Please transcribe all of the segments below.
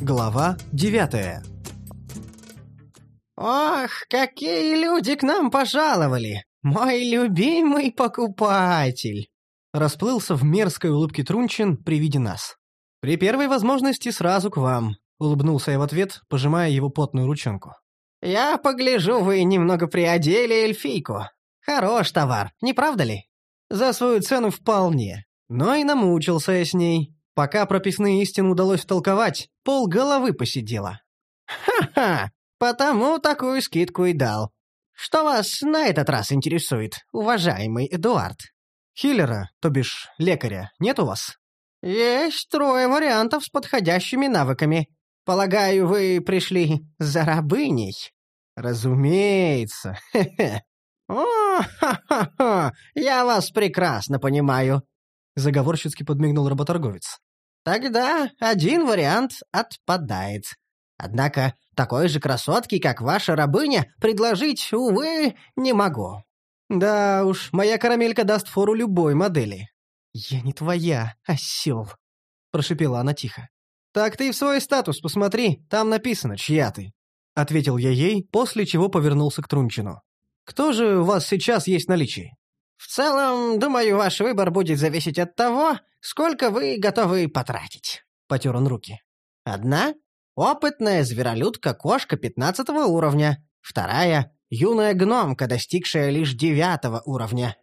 Глава девятая «Ох, какие люди к нам пожаловали! Мой любимый покупатель!» Расплылся в мерзкой улыбке Трунчин при виде нас. «При первой возможности сразу к вам», — улыбнулся я в ответ, пожимая его потную ручонку. «Я погляжу, вы немного приодели эльфийку. Хорош товар, не правда ли?» «За свою цену вполне. Но и намучился я с ней. Пока прописные истины удалось втолковать, пол головы посидела». «Ха-ха! Потому такую скидку и дал. Что вас на этот раз интересует, уважаемый Эдуард?» «Хиллера, то бишь лекаря, нет у вас?» «Есть трое вариантов с подходящими навыками. Полагаю, вы пришли за рабыней?» «Разумеется. Хе-хе». «О, ха-ха-ха! Я вас прекрасно понимаю!» Заговорщицки подмигнул работорговец. «Тогда один вариант отпадает. Однако такой же красотки, как ваша рабыня, предложить, увы, не могу». «Да уж, моя карамелька даст фору любой модели». «Я не твоя, осел», — прошипела она тихо. «Так ты в свой статус посмотри, там написано, чья ты», — ответил я ей, после чего повернулся к Трунчину. «Кто же у вас сейчас есть в наличии?» «В целом, думаю, ваш выбор будет зависеть от того, сколько вы готовы потратить», — потер он руки. «Одна — опытная зверолюдка-кошка пятнадцатого уровня, вторая — юная гномка, достигшая лишь девятого уровня.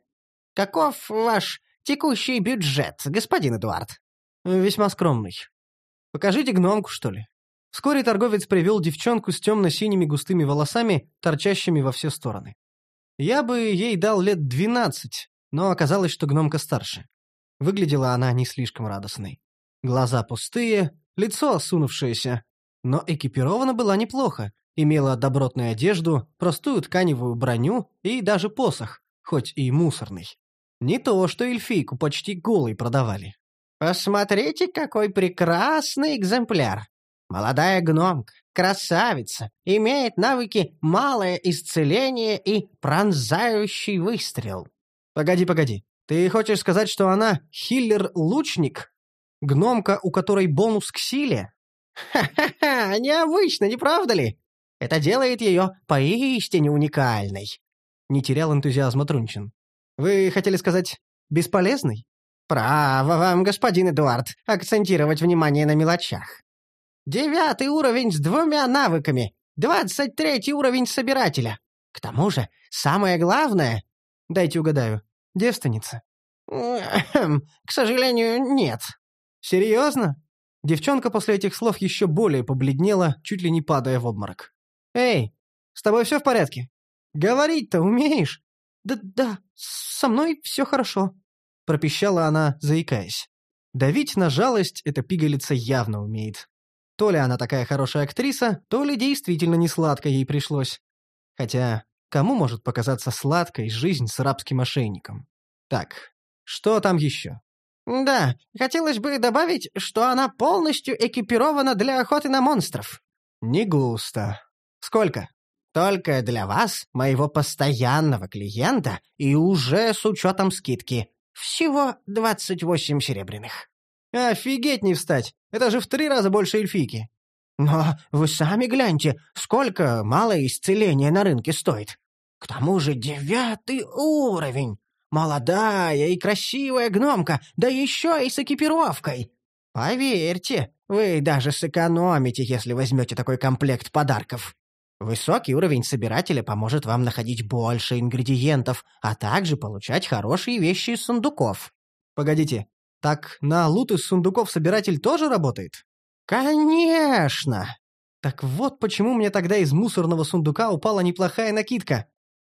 Каков ваш текущий бюджет, господин Эдуард?» «Весьма скромный. Покажите гномку, что ли?» Вскоре торговец привел девчонку с темно-синими густыми волосами, торчащими во все стороны. Я бы ей дал лет двенадцать, но оказалось, что гномка старше. Выглядела она не слишком радостной. Глаза пустые, лицо осунувшееся, но экипирована была неплохо, имела добротную одежду, простую тканевую броню и даже посох, хоть и мусорный. Не то, что эльфийку почти голой продавали. «Посмотрите, какой прекрасный экземпляр! Молодая гномка, красавица, имеет навыки «малое исцеление» и «пронзающий выстрел». Погоди, погоди. Ты хочешь сказать, что она хиллер-лучник? Гномка, у которой бонус к силе? Ха-ха-ха, необычно, не правда ли? Это делает ее поистине уникальной. Не терял энтузиазма Трунчин. Вы хотели сказать «бесполезный»? Право вам, господин Эдуард, акцентировать внимание на мелочах. Девятый уровень с двумя навыками, двадцать третий уровень собирателя. К тому же, самое главное... Дайте угадаю. Девственница? К сожалению, нет. Серьезно? Девчонка после этих слов еще более побледнела, чуть ли не падая в обморок. «Эй, с тобой все в порядке? Говорить-то умеешь?» «Да-да, со мной все хорошо», — пропищала она, заикаясь. Давить на жалость эта пигалица явно умеет. То ли она такая хорошая актриса, то ли действительно не сладко ей пришлось. Хотя, кому может показаться сладкой жизнь с рабским мошенником? Так, что там еще? «Да, хотелось бы добавить, что она полностью экипирована для охоты на монстров». «Не густо. Сколько?» «Только для вас, моего постоянного клиента, и уже с учетом скидки. Всего двадцать восемь серебряных». «Офигеть не встать! Это же в три раза больше эльфийки!» «Но вы сами гляньте, сколько малое исцеление на рынке стоит. К тому же девятый уровень. Молодая и красивая гномка, да еще и с экипировкой. Поверьте, вы даже сэкономите, если возьмете такой комплект подарков. Высокий уровень собирателя поможет вам находить больше ингредиентов, а также получать хорошие вещи из сундуков. Погодите, так на лут из сундуков собиратель тоже работает? Конечно! Так вот почему мне тогда из мусорного сундука упала неплохая накидка.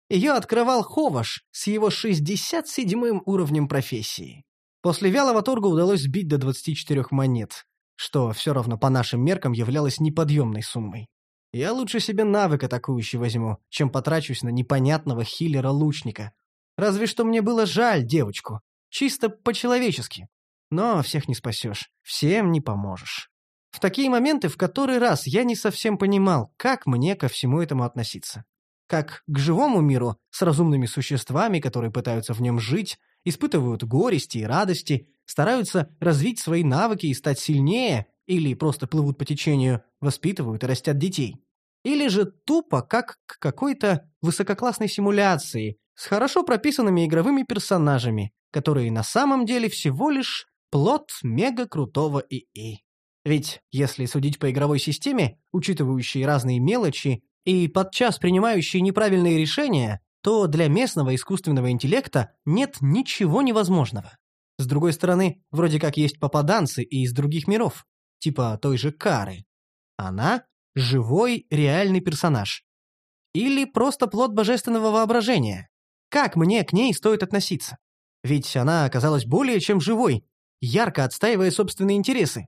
Ее открывал Ховаш с его 67-м уровнем профессии. После вялого торга удалось сбить до 24 монет, что все равно по нашим меркам являлось неподъемной суммой. Я лучше себе навык атакующий возьму, чем потрачусь на непонятного хиллера-лучника. Разве что мне было жаль девочку. Чисто по-человечески. Но всех не спасешь, всем не поможешь. В такие моменты в который раз я не совсем понимал, как мне ко всему этому относиться. Как к живому миру с разумными существами, которые пытаются в нем жить, испытывают горести и радости, стараются развить свои навыки и стать сильнее, или просто плывут по течению, воспитывают и растят детей. Или же тупо, как к какой-то высококлассной симуляции, с хорошо прописанными игровыми персонажами, которые на самом деле всего лишь плод мега-крутого ИИ. Ведь, если судить по игровой системе, учитывающей разные мелочи и подчас принимающей неправильные решения, то для местного искусственного интеллекта нет ничего невозможного. С другой стороны, вроде как есть попаданцы и из других миров, типа той же Кары. Она – живой, реальный персонаж. Или просто плод божественного воображения. Как мне к ней стоит относиться? Ведь она оказалась более чем живой, ярко отстаивая собственные интересы.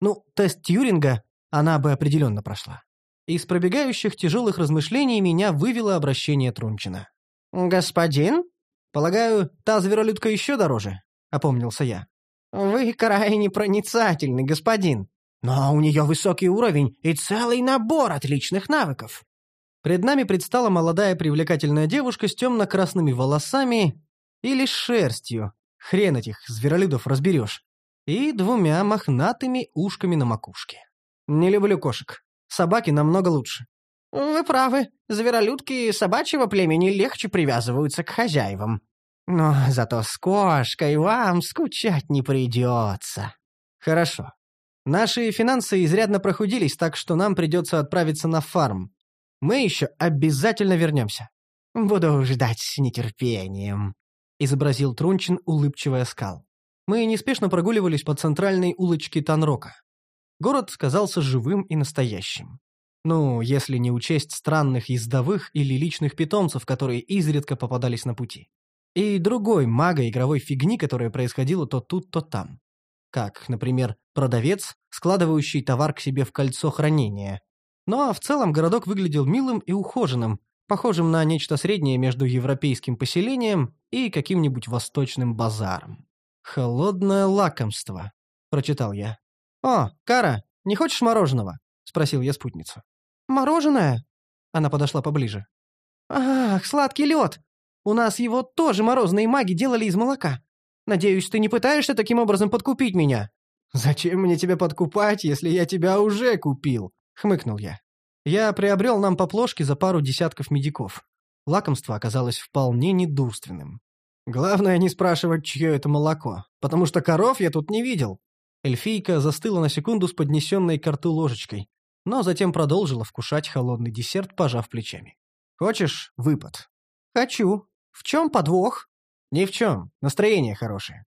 Ну, тест Тьюринга она бы определенно прошла. Из пробегающих тяжелых размышлений меня вывело обращение Трунчина. «Господин?» «Полагаю, та зверолюдка еще дороже?» — опомнился я. «Вы крайне проницательный, господин. Но у нее высокий уровень и целый набор отличных навыков». Пред нами предстала молодая привлекательная девушка с темно-красными волосами или шерстью, хрен этих зверолюдов разберешь, и двумя мохнатыми ушками на макушке. Не люблю кошек. Собаки намного лучше. «Вы правы, зверолюдки собачьего племени легче привязываются к хозяевам. Но зато с кошкой вам скучать не придется». «Хорошо. Наши финансы изрядно прохудились, так что нам придется отправиться на фарм. Мы еще обязательно вернемся». «Буду ждать с нетерпением», — изобразил Трунчин улыбчивый оскал. Мы неспешно прогуливались по центральной улочке Танрока. Город казался живым и настоящим. Ну, если не учесть странных ездовых или личных питомцев, которые изредка попадались на пути. И другой мага-игровой фигни, которая происходила то тут, то там. Как, например, продавец, складывающий товар к себе в кольцо хранения. Ну а в целом городок выглядел милым и ухоженным, похожим на нечто среднее между европейским поселением и каким-нибудь восточным базаром. «Холодное лакомство», — прочитал я. «О, Кара, не хочешь мороженого?» — спросил я спутницу. «Мороженое?» Она подошла поближе. «Ах, сладкий лед! У нас его тоже морозные маги делали из молока. Надеюсь, ты не пытаешься таким образом подкупить меня?» «Зачем мне тебя подкупать, если я тебя уже купил?» — хмыкнул я. Я приобрел нам по за пару десятков медиков. Лакомство оказалось вполне недурственным. Главное не спрашивать, чье это молоко, потому что коров я тут не видел. Эльфийка застыла на секунду с поднесенной к рту ложечкой, но затем продолжила вкушать холодный десерт, пожав плечами. «Хочешь выпад?» «Хочу. В чем подвох?» «Ни в чем. Настроение хорошее.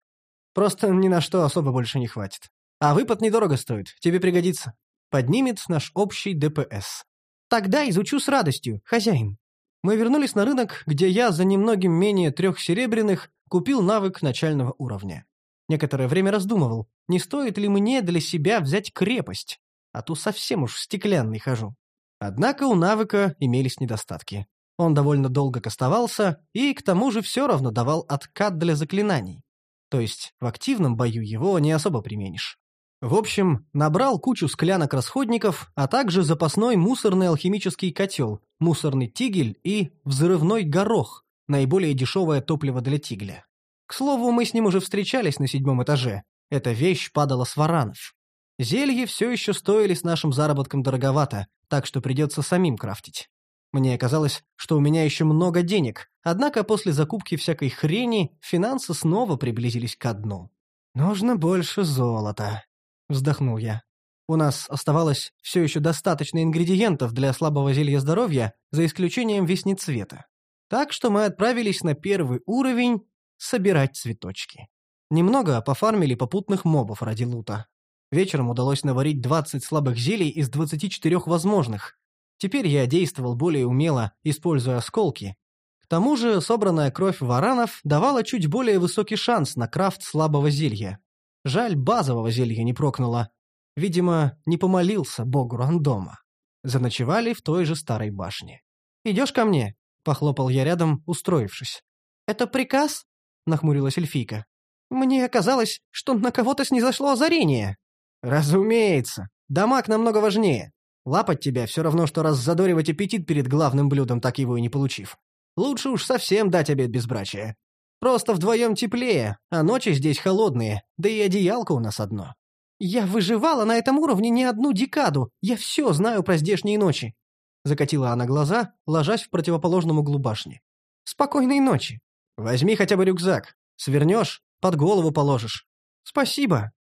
Просто ни на что особо больше не хватит. А выпад недорого стоит. Тебе пригодится. Поднимет наш общий ДПС». «Тогда изучу с радостью, хозяин». Мы вернулись на рынок, где я за немногим менее трех серебряных купил навык начального уровня. Некоторое время раздумывал, не стоит ли мне для себя взять крепость а то совсем уж стеклянный хожу. Однако у навыка имелись недостатки. Он довольно долго кастовался и к тому же все равно давал откат для заклинаний. То есть в активном бою его не особо применишь. В общем, набрал кучу склянок-расходников, а также запасной мусорный алхимический котел, мусорный тигель и взрывной горох, наиболее дешевое топливо для тигля. К слову, мы с ним уже встречались на седьмом этаже. Эта вещь падала с варанов. Зелье все еще стоили с нашим заработком дороговато, так что придется самим крафтить. Мне казалось, что у меня еще много денег, однако после закупки всякой хрени финансы снова приблизились к дну. «Нужно больше золота», — вздохнул я. У нас оставалось все еще достаточно ингредиентов для слабого зелья здоровья, за исключением веснецвета. Так что мы отправились на первый уровень собирать цветочки. Немного пофармили попутных мобов ради лута. Вечером удалось наварить 20 слабых зелий из 24 возможных. Теперь я действовал более умело, используя осколки. К тому же собранная кровь варанов давала чуть более высокий шанс на крафт слабого зелья. Жаль, базового зелья не прокнуло. Видимо, не помолился богу рандома. Заночевали в той же старой башне. «Идешь ко мне?» — похлопал я рядом, устроившись. «Это приказ?» — нахмурилась эльфийка. «Мне казалось, что на кого-то снизошло озарение». «Разумеется. Дамаг намного важнее. Лапать тебя все равно, что раззадоривать аппетит перед главным блюдом, так его и не получив. Лучше уж совсем дать обед безбрачия». Просто вдвоем теплее, а ночи здесь холодные, да и одеялко у нас одно. Я выживала на этом уровне не одну декаду, я все знаю про здешние ночи. Закатила она глаза, ложась в противоположном углу башни. Спокойной ночи. Возьми хотя бы рюкзак. Свернешь, под голову положишь. Спасибо.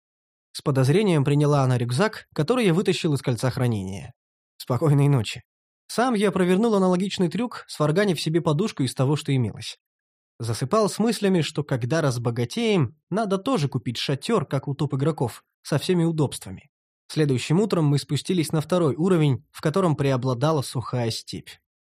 С подозрением приняла она рюкзак, который я вытащил из кольца хранения. Спокойной ночи. Сам я провернул аналогичный трюк, сварганив себе подушку из того, что имелось. Засыпал с мыслями, что когда разбогатеем, надо тоже купить шатер, как у топ-игроков, со всеми удобствами. Следующим утром мы спустились на второй уровень, в котором преобладала сухая степь.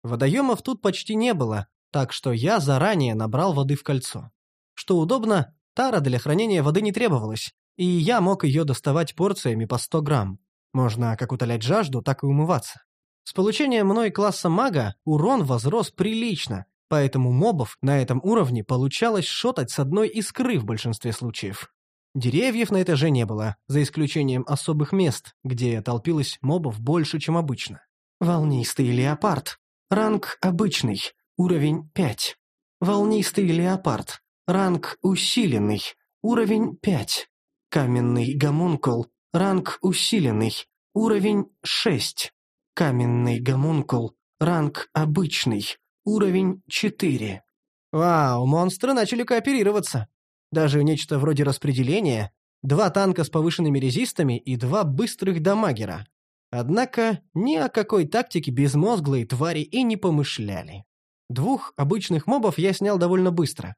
Водоемов тут почти не было, так что я заранее набрал воды в кольцо. Что удобно, тара для хранения воды не требовалась, и я мог ее доставать порциями по 100 грамм. Можно как утолять жажду, так и умываться. С получением мной класса мага урон возрос прилично, поэтому мобов на этом уровне получалось шотать с одной искры в большинстве случаев. Деревьев на этаже не было, за исключением особых мест, где толпилось мобов больше, чем обычно. Волнистый леопард. Ранг обычный. Уровень 5. Волнистый леопард. Ранг усиленный. Уровень 5. Каменный гомункул. Ранг усиленный. Уровень 6. Каменный гомункул. Ранг обычный. Уровень 4. Вау, монстры начали кооперироваться. Даже нечто вроде распределения. Два танка с повышенными резистами и два быстрых дамагера. Однако ни о какой тактике безмозглые твари и не помышляли. Двух обычных мобов я снял довольно быстро.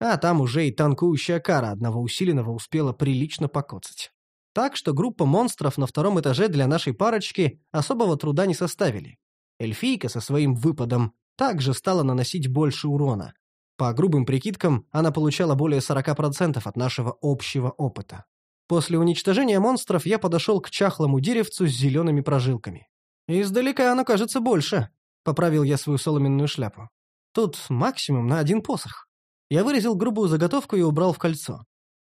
А там уже и танкующая кара одного усиленного успела прилично покоцать. Так что группа монстров на втором этаже для нашей парочки особого труда не составили. Эльфийка со своим выпадом также стала наносить больше урона. По грубым прикидкам, она получала более 40% от нашего общего опыта. После уничтожения монстров я подошел к чахлому деревцу с зелеными прожилками. «Издалека оно кажется больше», — поправил я свою соломенную шляпу. «Тут максимум на один посох». Я вырезал грубую заготовку и убрал в кольцо.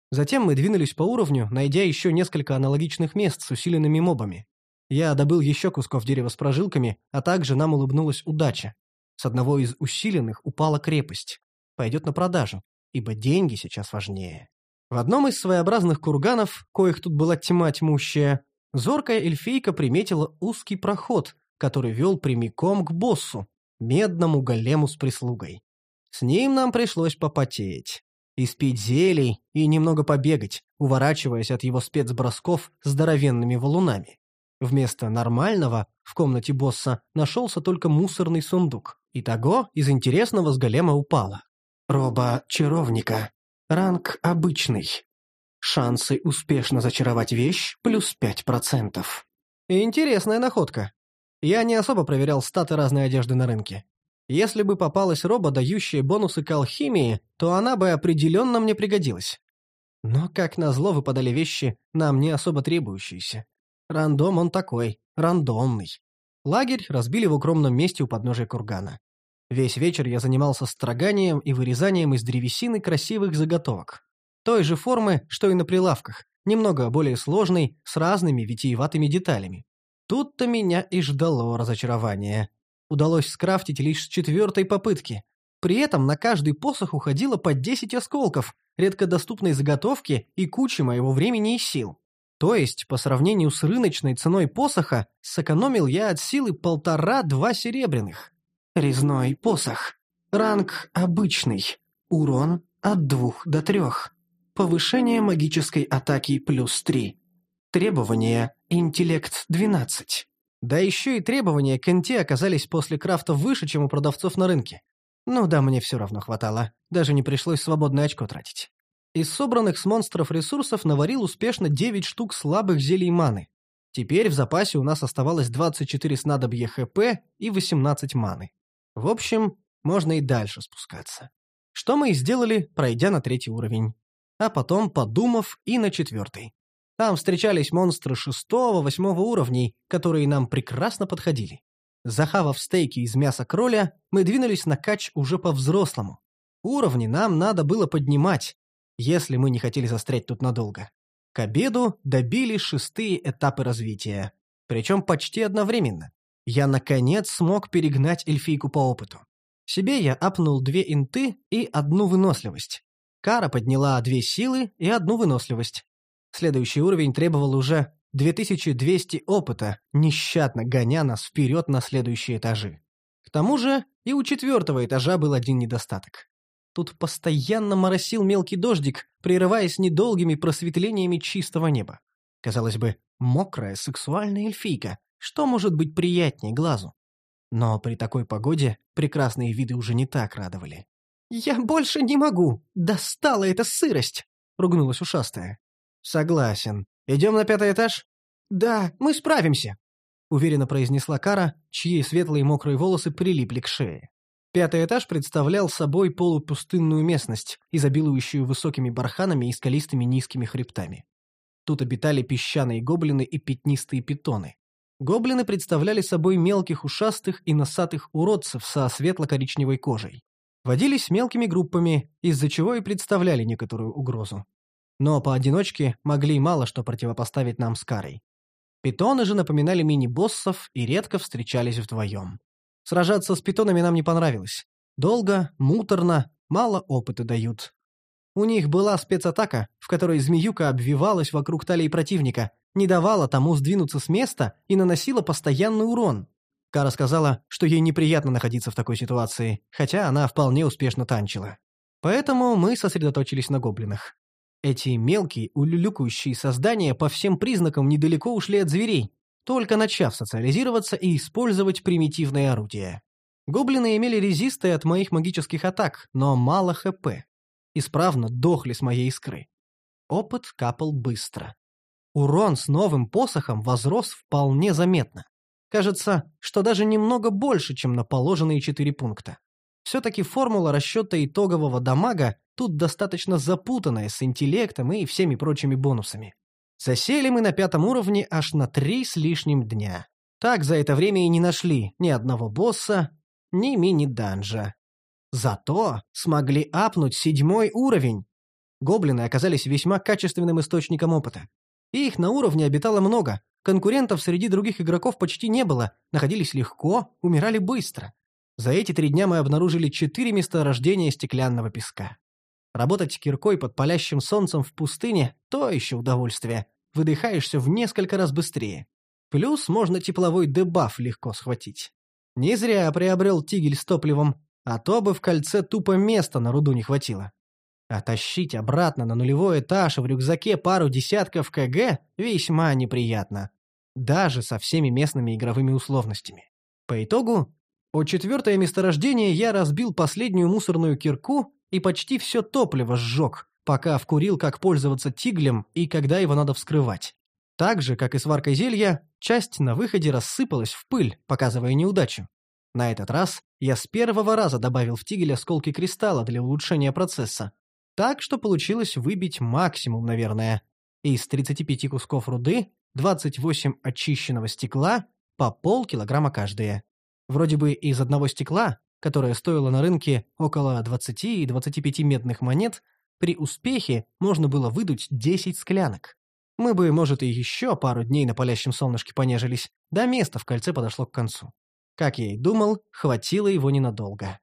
Затем мы двинулись по уровню, найдя еще несколько аналогичных мест с усиленными мобами. Я добыл еще кусков дерева с прожилками, а также нам улыбнулась удача. С одного из усиленных упала крепость. Пойдет на продажу, ибо деньги сейчас важнее. В одном из своеобразных курганов, коих тут была тьма тьмущая, зоркая эльфийка приметила узкий проход, который вел прямиком к боссу, медному голему с прислугой. С ним нам пришлось попотеть испить зелий и немного побегать, уворачиваясь от его спецбросков здоровенными валунами. Вместо нормального в комнате босса нашелся только мусорный сундук. Итого из интересного с голема упало. Роба чаровника. Ранг обычный. Шансы успешно зачаровать вещь плюс 5%. Интересная находка. Я не особо проверял статы разной одежды на рынке. Если бы попалась роба, дающая бонусы к алхимии, то она бы определенно мне пригодилась. Но, как назло, выпадали вещи, нам не особо требующиеся. Рандом он такой, рандомный. Лагерь разбили в укромном месте у подножия кургана. Весь вечер я занимался строганием и вырезанием из древесины красивых заготовок. Той же формы, что и на прилавках, немного более сложной, с разными витиеватыми деталями. Тут-то меня и ждало разочарование удалось скрафтить лишь с четвертой попытки. При этом на каждый посох уходило по 10 осколков, редкодоступной заготовки и кучи моего времени и сил. То есть, по сравнению с рыночной ценой посоха, сэкономил я от силы полтора-два серебряных. Резной посох. Ранг обычный. Урон от двух до трех. Повышение магической атаки плюс три. Требования интеллект 12. Да еще и требования к инте оказались после крафта выше, чем у продавцов на рынке. Ну да, мне все равно хватало. Даже не пришлось свободное очко тратить. Из собранных с монстров ресурсов наварил успешно 9 штук слабых зелий маны. Теперь в запасе у нас оставалось 24 снадобья ХП и 18 маны. В общем, можно и дальше спускаться. Что мы и сделали, пройдя на третий уровень. А потом, подумав, и на четвертый. Там встречались монстры шестого-восьмого уровней, которые нам прекрасно подходили. Захавав стейки из мяса кроля, мы двинулись на кач уже по-взрослому. Уровни нам надо было поднимать, если мы не хотели застрять тут надолго. К обеду добили шестые этапы развития. Причем почти одновременно. Я, наконец, смог перегнать эльфийку по опыту. Себе я апнул две инты и одну выносливость. Кара подняла две силы и одну выносливость. Следующий уровень требовал уже 2200 опыта, нещадно гоня нас вперед на следующие этажи. К тому же и у четвертого этажа был один недостаток. Тут постоянно моросил мелкий дождик, прерываясь недолгими просветлениями чистого неба. Казалось бы, мокрая сексуальная эльфийка. Что может быть приятнее глазу? Но при такой погоде прекрасные виды уже не так радовали. «Я больше не могу! Достала эта сырость!» — ругнулась ушастая. «Согласен. Идем на пятый этаж?» «Да, мы справимся», — уверенно произнесла Кара, чьи светлые мокрые волосы прилипли к шее. Пятый этаж представлял собой полупустынную местность, изобилующую высокими барханами и скалистыми низкими хребтами. Тут обитали песчаные гоблины и пятнистые питоны. Гоблины представляли собой мелких ушастых и носатых уродцев со светло-коричневой кожей. Водились мелкими группами, из-за чего и представляли некоторую угрозу. Но поодиночке могли мало что противопоставить нам с Карой. Питоны же напоминали мини-боссов и редко встречались вдвоем. Сражаться с питонами нам не понравилось. Долго, муторно, мало опыта дают. У них была спецатака, в которой змеюка обвивалась вокруг талии противника, не давала тому сдвинуться с места и наносила постоянный урон. Кара сказала, что ей неприятно находиться в такой ситуации, хотя она вполне успешно танчила. Поэтому мы сосредоточились на гоблинах. Эти мелкие, улюлюкающие создания по всем признакам недалеко ушли от зверей, только начав социализироваться и использовать примитивные орудия. Гоблины имели резисты от моих магических атак, но мало ХП. Исправно дохли с моей искры. Опыт капал быстро. Урон с новым посохом возрос вполне заметно. Кажется, что даже немного больше, чем на положенные четыре пункта. Все-таки формула расчета итогового дамага тут достаточно запутанная с интеллектом и всеми прочими бонусами. Засели мы на пятом уровне аж на три с лишним дня. Так за это время и не нашли ни одного босса, ни мини-данжа. Зато смогли апнуть седьмой уровень. Гоблины оказались весьма качественным источником опыта. Их на уровне обитало много. Конкурентов среди других игроков почти не было, находились легко, умирали быстро. За эти три дня мы обнаружили четыре месторождения стеклянного песка. Работать киркой под палящим солнцем в пустыне – то еще удовольствие. Выдыхаешься в несколько раз быстрее. Плюс можно тепловой дебаф легко схватить. Не зря приобрел тигель с топливом, а то бы в кольце тупо места на руду не хватило. А тащить обратно на нулевой этаж в рюкзаке пару десятков КГ весьма неприятно. Даже со всеми местными игровыми условностями. По итогу, о четвертое месторождение я разбил последнюю мусорную кирку и почти все топливо сжег, пока вкурил, как пользоваться тиглем и когда его надо вскрывать. Так же, как и сваркой зелья, часть на выходе рассыпалась в пыль, показывая неудачу. На этот раз я с первого раза добавил в тигель осколки кристалла для улучшения процесса, так что получилось выбить максимум, наверное. Из 35 кусков руды 28 очищенного стекла по полкилограмма каждое. Вроде бы из одного стекла, которое стоило на рынке около 20 и 25 медных монет, при успехе можно было выдуть 10 склянок. Мы бы, может, и еще пару дней на палящем солнышке понежились, да место в кольце подошло к концу. Как я и думал, хватило его ненадолго.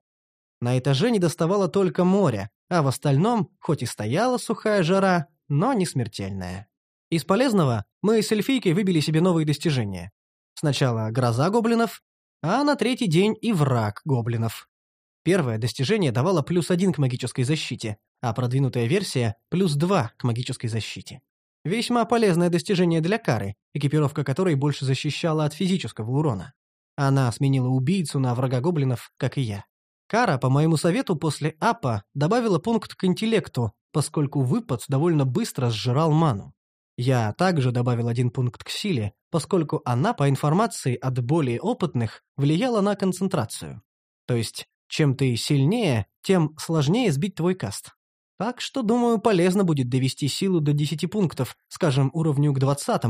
На этаже не доставало только моря, а в остальном, хоть и стояла сухая жара, но не смертельная. Из полезного мы с эльфийкой выбили себе новые достижения. Сначала гроза гоблинов, а на третий день и враг гоблинов. Первое достижение давало плюс один к магической защите, а продвинутая версия – плюс два к магической защите. Весьма полезное достижение для Кары, экипировка которой больше защищала от физического урона. Она сменила убийцу на врага гоблинов, как и я. Кара, по моему совету, после АПа добавила пункт к интеллекту, поскольку выпад довольно быстро сжирал ману. Я также добавил один пункт к силе, поскольку она, по информации от более опытных, влияла на концентрацию. То есть, чем ты сильнее, тем сложнее сбить твой каст. Так что, думаю, полезно будет довести силу до 10 пунктов, скажем, уровню к 20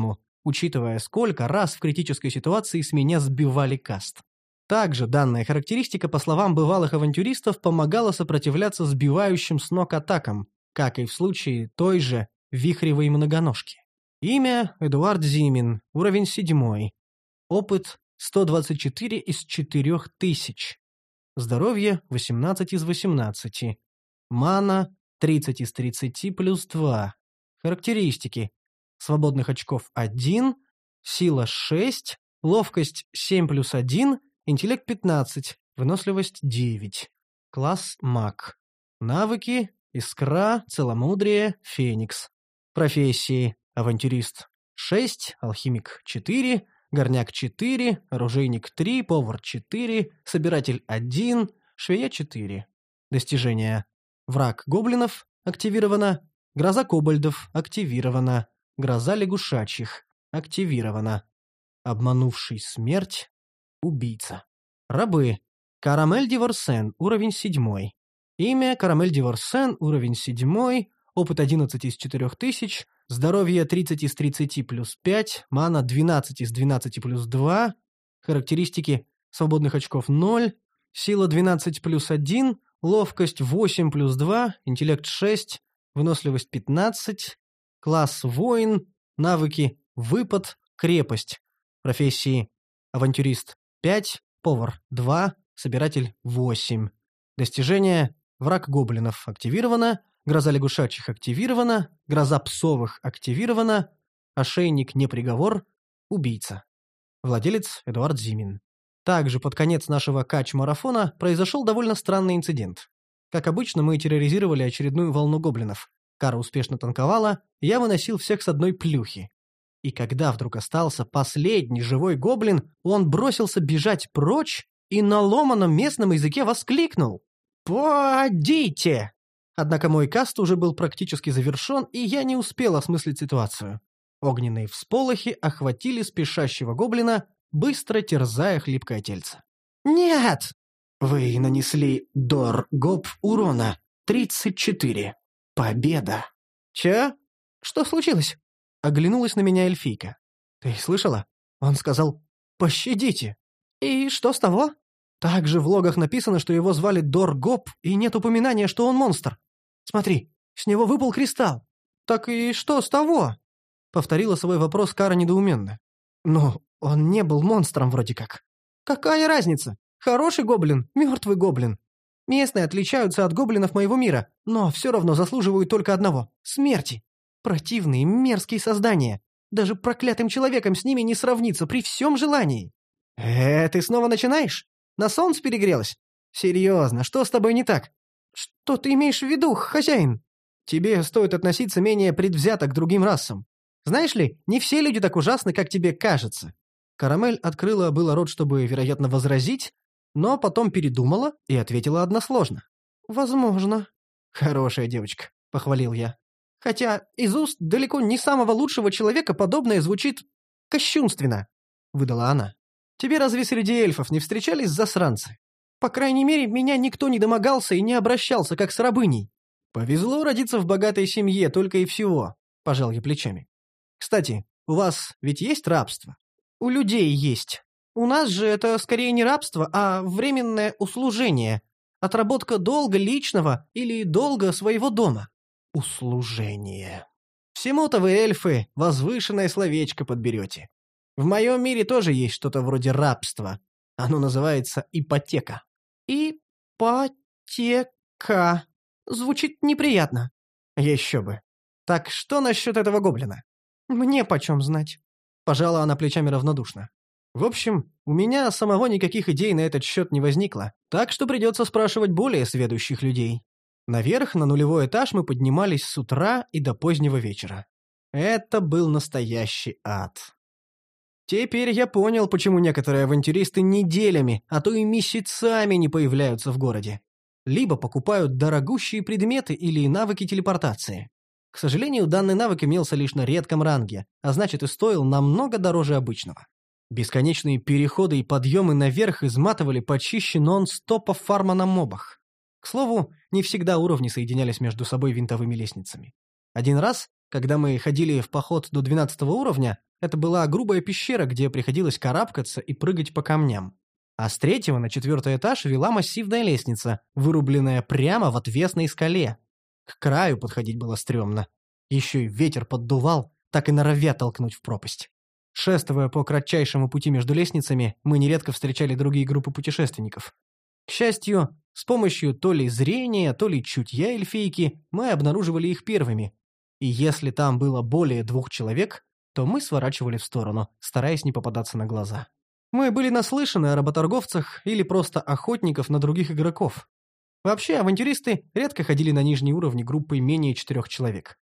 учитывая, сколько раз в критической ситуации с меня сбивали каст. Также данная характеристика, по словам бывалых авантюристов, помогала сопротивляться сбивающим с ног атакам, как и в случае той же вихревой многоножки. Имя – Эдуард Зимин, уровень 7. Опыт – 124 из 4000. Здоровье 18 из 18. Мана 30 из 30 плюс 2. Характеристики. Свободных очков 1, сила 6, ловкость 7 плюс 1, интеллект 15, выносливость 9. Класс маг. Навыки Искра, Целомудрие, Феникс. Профессии. Авантюрист 6, алхимик 4, горняк 4, оружейник 3, повар 4, собиратель 1, швея 4. Достижения. Враг гоблинов активировано, гроза кобальдов активирована, гроза лягушачьих активирована. Обманувший смерть убийца. Рабы. Карамель Диворсен, уровень 7. Имя Карамель Диворсен, уровень 7, опыт 11 из 4000, здоровье 30 из 30 плюс 5, мана 12 из 12 плюс 2, характеристики свободных очков 0, сила 12 плюс 1, ловкость 8 плюс 2, интеллект 6, выносливость 15, класс воин, навыки выпад, крепость, профессии авантюрист 5, повар 2, собиратель 8. Достижения Враг гоблинов активировано, гроза лягушачьих активирована, гроза псовых активирована, ошейник не приговор, убийца. Владелец Эдуард Зимин. Также под конец нашего кач-марафона произошел довольно странный инцидент. Как обычно, мы терроризировали очередную волну гоблинов. Кара успешно танковала, я выносил всех с одной плюхи. И когда вдруг остался последний живой гоблин, он бросился бежать прочь и на ломаном местном языке воскликнул. «Подите!» Однако мой каст уже был практически завершен, и я не успел осмыслить ситуацию. Огненные всполохи охватили спешащего гоблина, быстро терзая хлипкое тельце. «Нет!» «Вы нанесли дор гоп урона. 34. Победа!» «Че? Что случилось?» Оглянулась на меня эльфийка. «Ты слышала? Он сказал «пощадите». И что с того?» Также в логах написано, что его звали Дор Гоп, и нет упоминания, что он монстр. Смотри, с него выпал кристалл. Так и что с того? Повторила свой вопрос Кара недоуменно. Ну, он не был монстром вроде как. Какая разница? Хороший гоблин, мертвый гоблин. Местные отличаются от гоблинов моего мира, но все равно заслуживают только одного — смерти. Противные, мерзкие создания. Даже проклятым человеком с ними не сравнится при всем желании. Э, ты снова начинаешь? На солнце перегрелась? Серьезно, что с тобой не так? Что ты имеешь в виду, хозяин? Тебе стоит относиться менее предвзято к другим расам. Знаешь ли, не все люди так ужасны, как тебе кажется. Карамель открыла было рот, чтобы, вероятно, возразить, но потом передумала и ответила односложно. «Возможно». «Хорошая девочка», — похвалил я. «Хотя из уст далеко не самого лучшего человека подобное звучит кощунственно», — выдала она. Тебе разве среди эльфов не встречались засранцы? По крайней мере, меня никто не домогался и не обращался, как с рабыней. Повезло родиться в богатой семье, только и всего, пожал я плечами. Кстати, у вас ведь есть рабство? У людей есть. У нас же это скорее не рабство, а временное услужение. Отработка долга личного или долга своего дома. Услужение. Всему-то вы, эльфы, возвышенное словечко подберете. В моем мире тоже есть что-то вроде рабства. Оно называется ипотека. Ипотека. Звучит неприятно. Еще бы. Так что насчет этого гоблина? Мне почем знать. Пожала она плечами равнодушно. В общем, у меня самого никаких идей на этот счет не возникло, так что придется спрашивать более сведущих людей. Наверх, на нулевой этаж, мы поднимались с утра и до позднего вечера. Это был настоящий ад. Теперь я понял, почему некоторые авантюристы неделями, а то и месяцами не появляются в городе. Либо покупают дорогущие предметы или навыки телепортации. К сожалению, данный навык имелся лишь на редком ранге, а значит и стоил намного дороже обычного. Бесконечные переходы и подъемы наверх изматывали почище нон-стопа фарма на мобах. К слову, не всегда уровни соединялись между собой винтовыми лестницами. Один раз, когда мы ходили в поход до 12 уровня, это была грубая пещера, где приходилось карабкаться и прыгать по камням. А с третьего на четвертый этаж вела массивная лестница, вырубленная прямо в отвесной скале. К краю подходить было стрёмно. Еще и ветер поддувал, так и норовя толкнуть в пропасть. Шествуя по кратчайшему пути между лестницами, мы нередко встречали другие группы путешественников. К счастью, с помощью то ли зрения, то ли чутья эльфийки мы обнаруживали их первыми. И если там было более двух человек, то мы сворачивали в сторону, стараясь не попадаться на глаза. Мы были наслышаны о работорговцах или просто охотников на других игроков. Вообще, авантюристы редко ходили на нижние уровни группой менее четырех человек.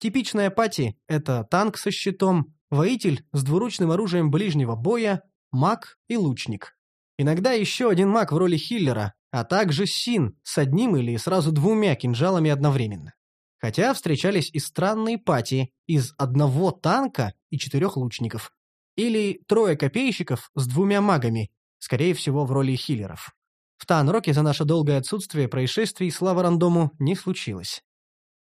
Типичная пати — это танк со щитом, воитель с двуручным оружием ближнего боя, маг и лучник. Иногда еще один маг в роли хиллера, а также син с одним или сразу двумя кинжалами одновременно. Хотя встречались и странные пати из одного танка и четырех лучников. Или трое копейщиков с двумя магами, скорее всего, в роли хиллеров. В Танроке за наше долгое отсутствие происшествий, слава рандому, не случилось.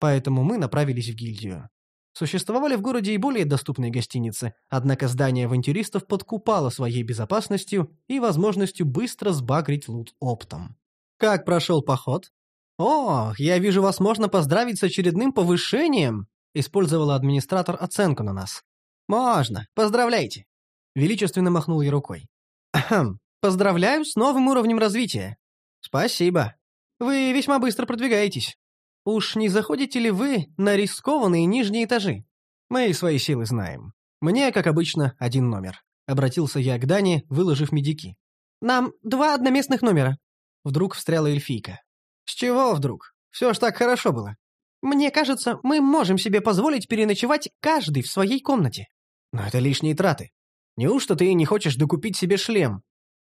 Поэтому мы направились в гильдию. Существовали в городе и более доступные гостиницы, однако здание авантюристов подкупало своей безопасностью и возможностью быстро сбагрить лут оптом. «Как прошел поход?» «О, я вижу, вас можно поздравить с очередным повышением!» Использовала администратор оценку на нас. «Можно, поздравляйте!» Величественно махнул я рукой. «Ахм, поздравляю с новым уровнем развития!» «Спасибо. Вы весьма быстро продвигаетесь. Уж не заходите ли вы на рискованные нижние этажи? Мы свои силы знаем. Мне, как обычно, один номер. Обратился я к Дане, выложив медики. Нам два одноместных номера. Вдруг встряла эльфийка. С чего вдруг? Все ж так хорошо было. Мне кажется, мы можем себе позволить переночевать каждый в своей комнате. Но это лишние траты. Неужто ты не хочешь докупить себе шлем?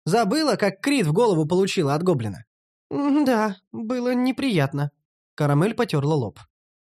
Забыла, как Крит в голову получила от гоблина? Да, было неприятно. Карамель потерла лоб.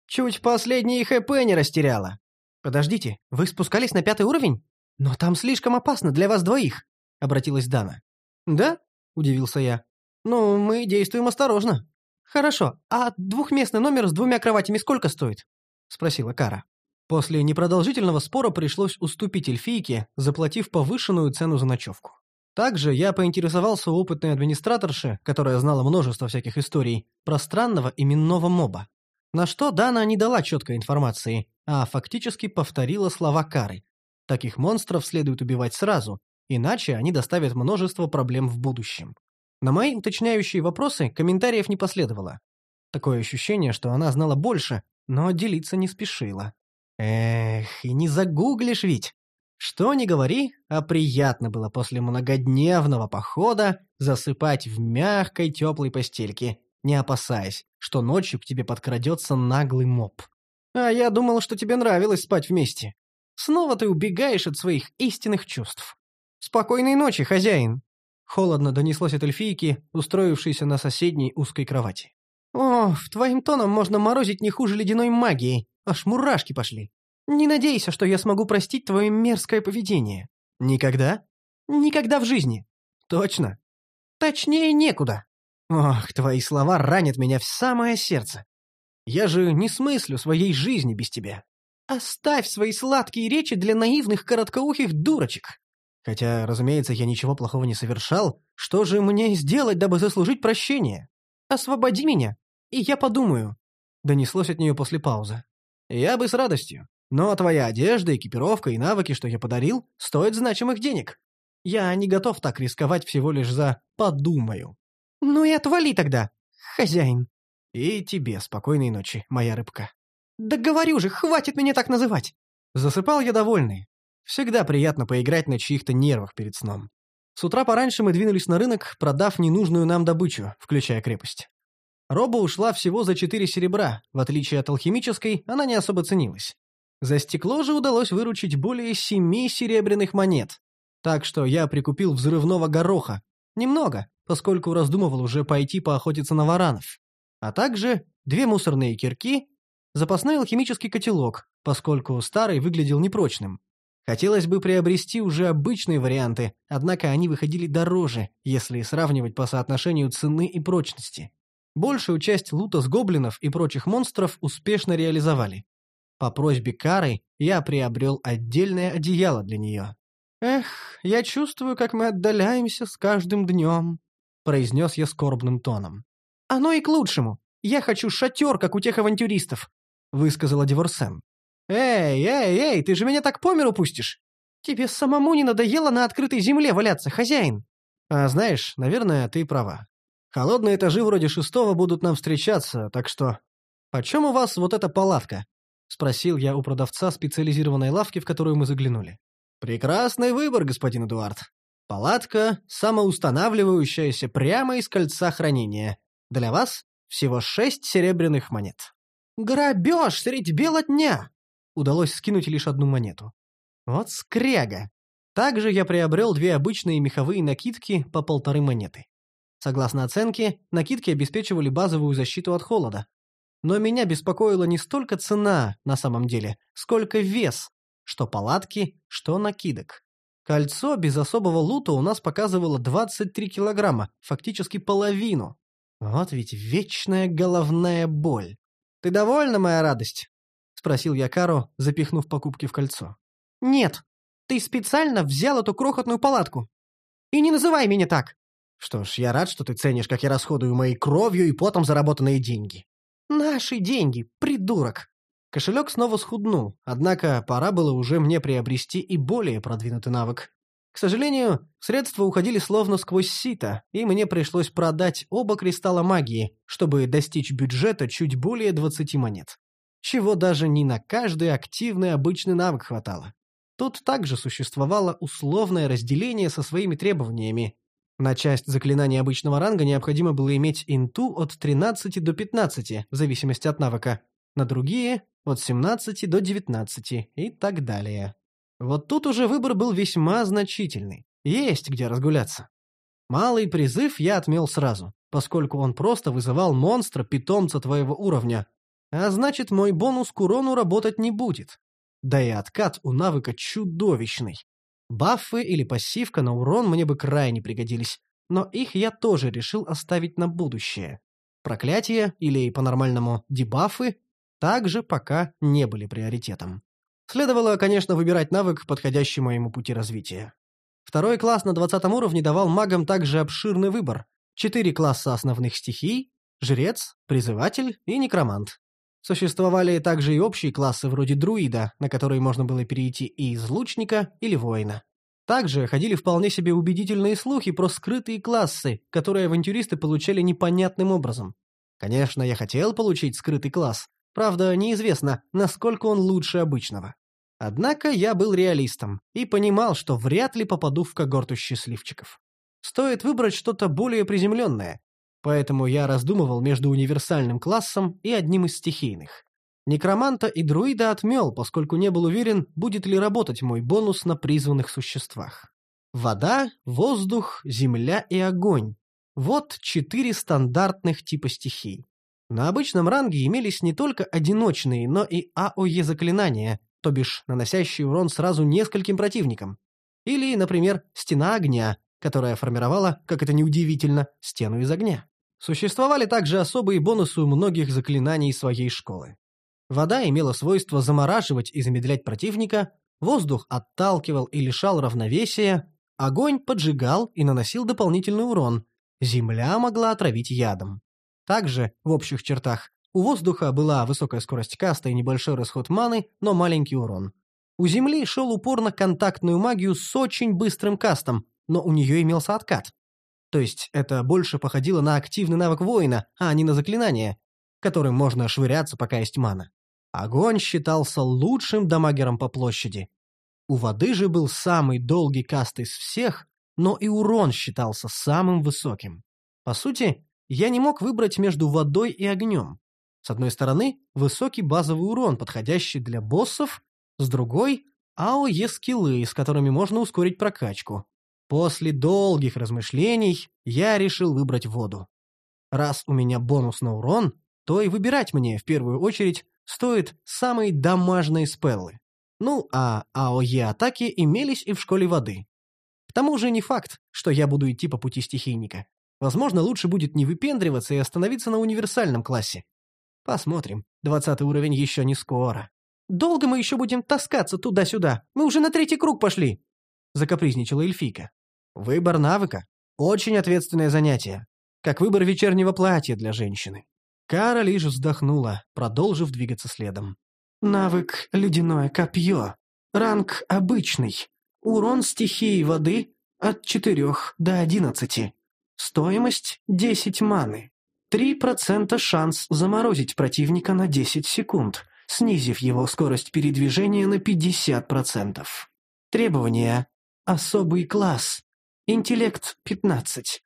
«Чуть последний ХП не растеряла». «Подождите, вы спускались на пятый уровень? Но там слишком опасно для вас двоих», — обратилась Дана. «Да?» — удивился я. «Ну, мы действуем осторожно». «Хорошо, а двухместный номер с двумя кроватями сколько стоит?» — спросила Кара. После непродолжительного спора пришлось уступить эльфийке, заплатив повышенную цену за ночевку. Также я поинтересовался у опытной администраторши, которая знала множество всяких историй, про странного именного моба. На что Дана не дала четкой информации, а фактически повторила слова Кары. Таких монстров следует убивать сразу, иначе они доставят множество проблем в будущем. На мои уточняющие вопросы комментариев не последовало. Такое ощущение, что она знала больше, но делиться не спешила. Эх, и не загуглишь ведь. Что ни говори, а приятно было после многодневного похода засыпать в мягкой теплой постельке, не опасаясь, что ночью к тебе подкрадется наглый моб. А я думал, что тебе нравилось спать вместе. Снова ты убегаешь от своих истинных чувств. Спокойной ночи, хозяин. Холодно донеслось от эльфийки, устроившейся на соседней узкой кровати. О, в твоим тоном можно морозить не хуже ледяной магии. Аж мурашки пошли. Не надейся, что я смогу простить твое мерзкое поведение. Никогда? Никогда в жизни. Точно. Точнее, некуда. Ох, твои слова ранят меня в самое сердце. Я же не смыслю своей жизни без тебя. Оставь свои сладкие речи для наивных короткоухих дурочек. Хотя, разумеется, я ничего плохого не совершал. Что же мне сделать, дабы заслужить прощение? Освободи меня, и я подумаю. Донеслось от нее после паузы. Я бы с радостью. Но твоя одежда, экипировка и навыки, что я подарил, стоят значимых денег. Я не готов так рисковать всего лишь за «подумаю». Ну и отвали тогда, хозяин. И тебе спокойной ночи, моя рыбка. Да говорю же, хватит меня так называть. Засыпал я довольный. Всегда приятно поиграть на чьих-то нервах перед сном. С утра пораньше мы двинулись на рынок, продав ненужную нам добычу, включая крепость. Роба ушла всего за четыре серебра, в отличие от алхимической, она не особо ценилась. За стекло же удалось выручить более семи серебряных монет. Так что я прикупил взрывного гороха. Немного, поскольку раздумывал уже пойти поохотиться на варанов. А также две мусорные кирки, запасной алхимический котелок, поскольку старый выглядел непрочным. Хотелось бы приобрести уже обычные варианты, однако они выходили дороже, если сравнивать по соотношению цены и прочности. Большую часть лута с гоблинов и прочих монстров успешно реализовали. По просьбе Кары я приобрел отдельное одеяло для нее. «Эх, я чувствую, как мы отдаляемся с каждым днем», — произнес я скорбным тоном. «Оно и к лучшему. Я хочу шатер, как у тех авантюристов», — высказала Диворсен. «Эй, эй, эй, ты же меня так по миру пустишь? Тебе самому не надоело на открытой земле валяться, хозяин?» «А знаешь, наверное, ты права. Холодные этажи вроде шестого будут нам встречаться, так что... «Почем у вас вот эта палатка?» — спросил я у продавца специализированной лавки, в которую мы заглянули. «Прекрасный выбор, господин Эдуард. Палатка, самоустанавливающаяся прямо из кольца хранения. Для вас всего шесть серебряных монет». «Грабеж средь бела дня!» Удалось скинуть лишь одну монету. Вот скряга. Также я приобрел две обычные меховые накидки по полторы монеты. Согласно оценке, накидки обеспечивали базовую защиту от холода. Но меня беспокоила не столько цена на самом деле, сколько вес, что палатки, что накидок. Кольцо без особого лута у нас показывало 23 килограмма, фактически половину. Вот ведь вечная головная боль. «Ты довольна, моя радость?» — спросил я Кару, запихнув покупки в кольцо. «Нет, ты специально взял эту крохотную палатку. И не называй меня так!» Что ж, я рад, что ты ценишь, как я расходую моей кровью и потом заработанные деньги. Наши деньги, придурок. Кошелек снова схуднул, однако пора было уже мне приобрести и более продвинутый навык. К сожалению, средства уходили словно сквозь сито, и мне пришлось продать оба кристалла магии, чтобы достичь бюджета чуть более 20 монет. Чего даже не на каждый активный обычный навык хватало. Тут также существовало условное разделение со своими требованиями, на часть заклинаний обычного ранга необходимо было иметь инту от 13 до 15, в зависимости от навыка. На другие – от 17 до 19 и так далее. Вот тут уже выбор был весьма значительный. Есть где разгуляться. Малый призыв я отмел сразу, поскольку он просто вызывал монстра, питомца твоего уровня. А значит, мой бонус к урону работать не будет. Да и откат у навыка чудовищный. Баффы или пассивка на урон мне бы крайне пригодились, но их я тоже решил оставить на будущее. Проклятия, или по-нормальному дебафы, также пока не были приоритетом. Следовало, конечно, выбирать навык, подходящий моему пути развития. Второй класс на 20 уровне давал магам также обширный выбор. Четыре класса основных стихий – жрец, призыватель и некромант. Существовали также и общие классы вроде друида, на которые можно было перейти и из лучника или воина. Также ходили вполне себе убедительные слухи про скрытые классы, которые авантюристы получали непонятным образом. Конечно, я хотел получить скрытый класс, правда, неизвестно, насколько он лучше обычного. Однако я был реалистом и понимал, что вряд ли попаду в когорту счастливчиков. Стоит выбрать что-то более приземленное, Поэтому я раздумывал между универсальным классом и одним из стихийных. Некроманта и друида отмел, поскольку не был уверен, будет ли работать мой бонус на призванных существах. Вода, воздух, земля и огонь. Вот четыре стандартных типа стихий. На обычном ранге имелись не только одиночные, но и АОЕ заклинания, то бишь наносящие урон сразу нескольким противникам. Или, например, стена огня, которая формировала, как это неудивительно, стену из огня. Существовали также особые бонусы у многих заклинаний своей школы. Вода имела свойство замораживать и замедлять противника, воздух отталкивал и лишал равновесия, огонь поджигал и наносил дополнительный урон, земля могла отравить ядом. Также, в общих чертах, у воздуха была высокая скорость каста и небольшой расход маны, но маленький урон. У земли шел упор на контактную магию с очень быстрым кастом, но у нее имелся откат. То есть это больше походило на активный навык воина, а не на заклинание, которым можно швыряться, пока есть мана. Огонь считался лучшим дамагером по площади. У воды же был самый долгий каст из всех, но и урон считался самым высоким. По сути, я не мог выбрать между водой и огнем. С одной стороны, высокий базовый урон, подходящий для боссов, с другой — АОЕ-скиллы, с которыми можно ускорить прокачку. После долгих размышлений я решил выбрать воду. Раз у меня бонус на урон, то и выбирать мне, в первую очередь, стоит самые дамажные спеллы. Ну, а АОЕ-атаки имелись и в школе воды. К тому же не факт, что я буду идти по пути стихийника. Возможно, лучше будет не выпендриваться и остановиться на универсальном классе. Посмотрим. Двадцатый уровень еще не скоро. «Долго мы еще будем таскаться туда-сюда? Мы уже на третий круг пошли!» — закапризничала эльфийка. Выбор навыка – очень ответственное занятие, как выбор вечернего платья для женщины. Кара лишь вздохнула, продолжив двигаться следом. Навык «Ледяное копье». Ранг обычный. Урон стихии воды от 4 до 11. Стоимость 10 маны. 3% шанс заморозить противника на 10 секунд, снизив его скорость передвижения на 50%. Требования. Особый класс. Интеллект 15.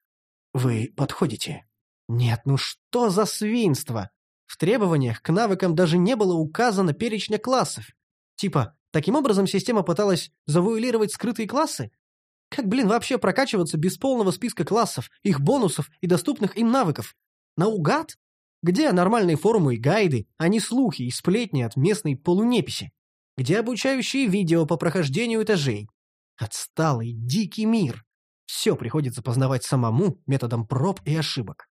Вы подходите. Нет, ну что за свинство? В требованиях к навыкам даже не было указано перечня классов. Типа, таким образом система пыталась завуалировать скрытые классы? Как, блин, вообще прокачиваться без полного списка классов, их бонусов и доступных им навыков? Наугад? Где нормальные форумы и гайды, а не слухи и сплетни от местной полунеписи? Где обучающие видео по прохождению этажей? Отсталый, дикий мир. Все приходится познавать самому методом проб и ошибок.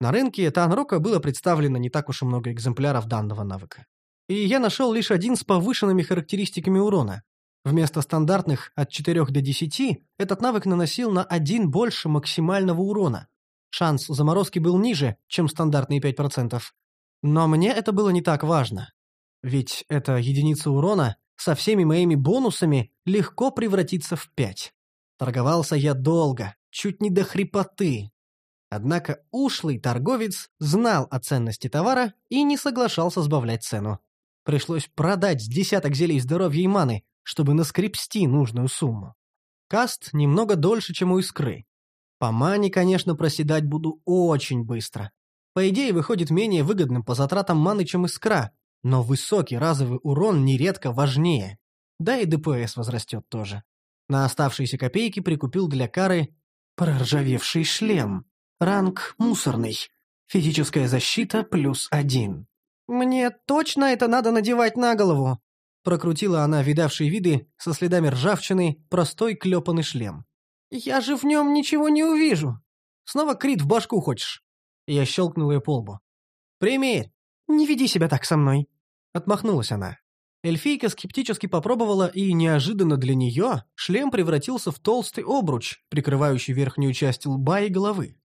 На рынке Танрока было представлено не так уж и много экземпляров данного навыка. И я нашел лишь один с повышенными характеристиками урона. Вместо стандартных от 4 до 10 этот навык наносил на 1 больше максимального урона. Шанс заморозки был ниже, чем стандартные 5%. Но мне это было не так важно. Ведь эта единица урона со всеми моими бонусами легко превратится в 5. Торговался я долго, чуть не до хрипоты, Однако ушлый торговец знал о ценности товара и не соглашался сбавлять цену. Пришлось продать с десяток зелий здоровья и маны, чтобы наскрепсти нужную сумму. Каст немного дольше, чем у искры. По мане, конечно, проседать буду очень быстро. По идее, выходит менее выгодным по затратам маны, чем искра, но высокий разовый урон нередко важнее. Да и ДПС возрастет тоже. На оставшиеся копейки прикупил для кары проржавевший шлем. Ранг мусорный. Физическая защита плюс один. «Мне точно это надо надевать на голову?» Прокрутила она видавшие виды со следами ржавчины простой клепанный шлем. «Я же в нем ничего не увижу!» «Снова крит в башку хочешь?» Я щелкнул ее по лбу. «Примерь!» «Не веди себя так со мной!» Отмахнулась она. Эльфийка скептически попробовала, и неожиданно для нее шлем превратился в толстый обруч, прикрывающий верхнюю часть лба и головы.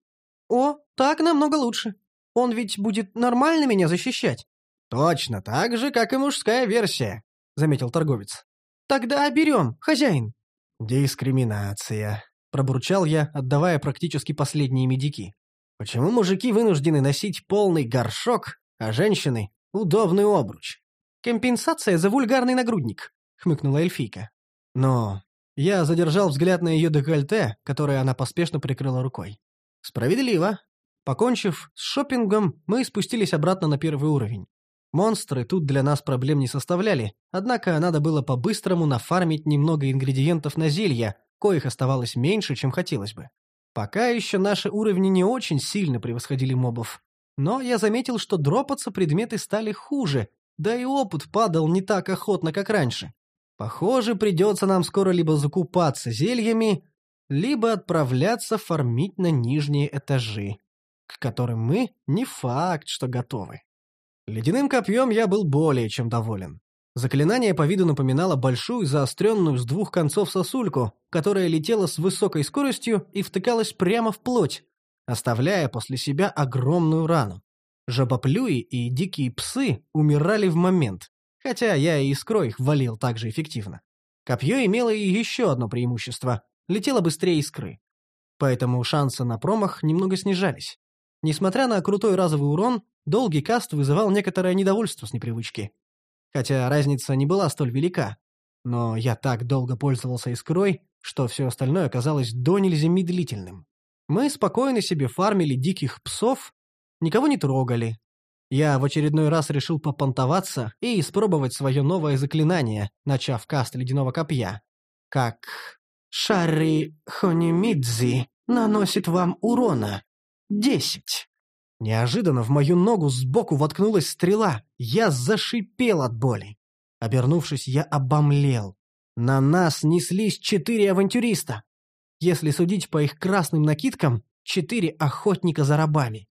«О, так намного лучше. Он ведь будет нормально меня защищать». «Точно так же, как и мужская версия», — заметил торговец. «Тогда берем, хозяин». «Дискриминация», — пробурчал я, отдавая практически последние медики. «Почему мужики вынуждены носить полный горшок, а женщины — удобный обруч?» «Компенсация за вульгарный нагрудник», — хмыкнула эльфийка. «Но...» Я задержал взгляд на ее декольте, которое она поспешно прикрыла рукой. Справедливо. Покончив с шопингом, мы спустились обратно на первый уровень. Монстры тут для нас проблем не составляли, однако надо было по-быстрому нафармить немного ингредиентов на зелья, коих оставалось меньше, чем хотелось бы. Пока еще наши уровни не очень сильно превосходили мобов. Но я заметил, что дропаться предметы стали хуже, да и опыт падал не так охотно, как раньше. Похоже, придется нам скоро либо закупаться зельями, либо отправляться фармить на нижние этажи, к которым мы не факт, что готовы. Ледяным копьем я был более чем доволен. Заклинание по виду напоминало большую заостренную с двух концов сосульку, которая летела с высокой скоростью и втыкалась прямо в плоть, оставляя после себя огромную рану. Жабоплюи и дикие псы умирали в момент, хотя я и искрой их валил так же эффективно. Копье имело и еще одно преимущество летела быстрее искры. Поэтому шансы на промах немного снижались. Несмотря на крутой разовый урон, долгий каст вызывал некоторое недовольство с непривычки. Хотя разница не была столь велика. Но я так долго пользовался искрой, что все остальное оказалось до нельзя медлительным. Мы спокойно себе фармили диких псов, никого не трогали. Я в очередной раз решил попонтоваться и испробовать свое новое заклинание, начав каст ледяного копья. Как Шарри Хонимидзи наносит вам урона. Десять. Неожиданно в мою ногу сбоку воткнулась стрела. Я зашипел от боли. Обернувшись, я обомлел. На нас неслись четыре авантюриста. Если судить по их красным накидкам, четыре охотника за рабами.